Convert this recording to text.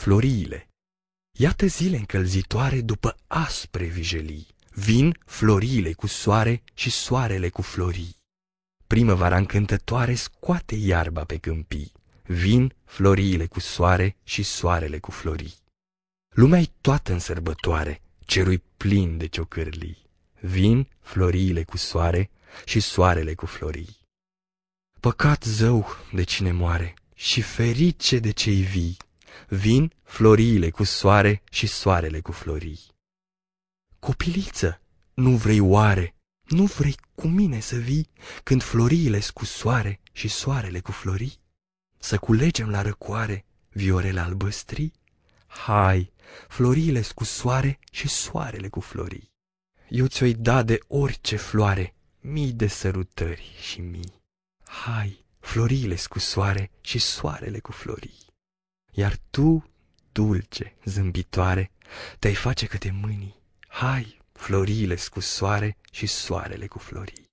floriile. Iată zile încălzitoare după aspre vijelii. Vin floriile cu soare și soarele cu florii. Primăvara încântătoare scoate iarba pe câmpii. Vin floriile cu soare și soarele cu florii. Lumea-i toată în sărbătoare, cerui plin de ciocârlii. Vin floriile cu soare și soarele cu florii. Păcat zău de cine moare și ferice de cei vii. Vin floriile cu soare și soarele cu florii. Copiliță, nu vrei oare, nu vrei cu mine să vii când floriile cu soare și soarele cu florii? Să culegem la răcoare viorele albăstrii? Hai, florile cu soare și soarele cu florii. Eu ți-o-i da de orice floare, mii de sărutări și mii. Hai, florile cu soare și soarele cu florii. Iar tu, dulce, zâmbitoare, te-ai face că te mâni. Hai, florile cu soare și soarele cu florii.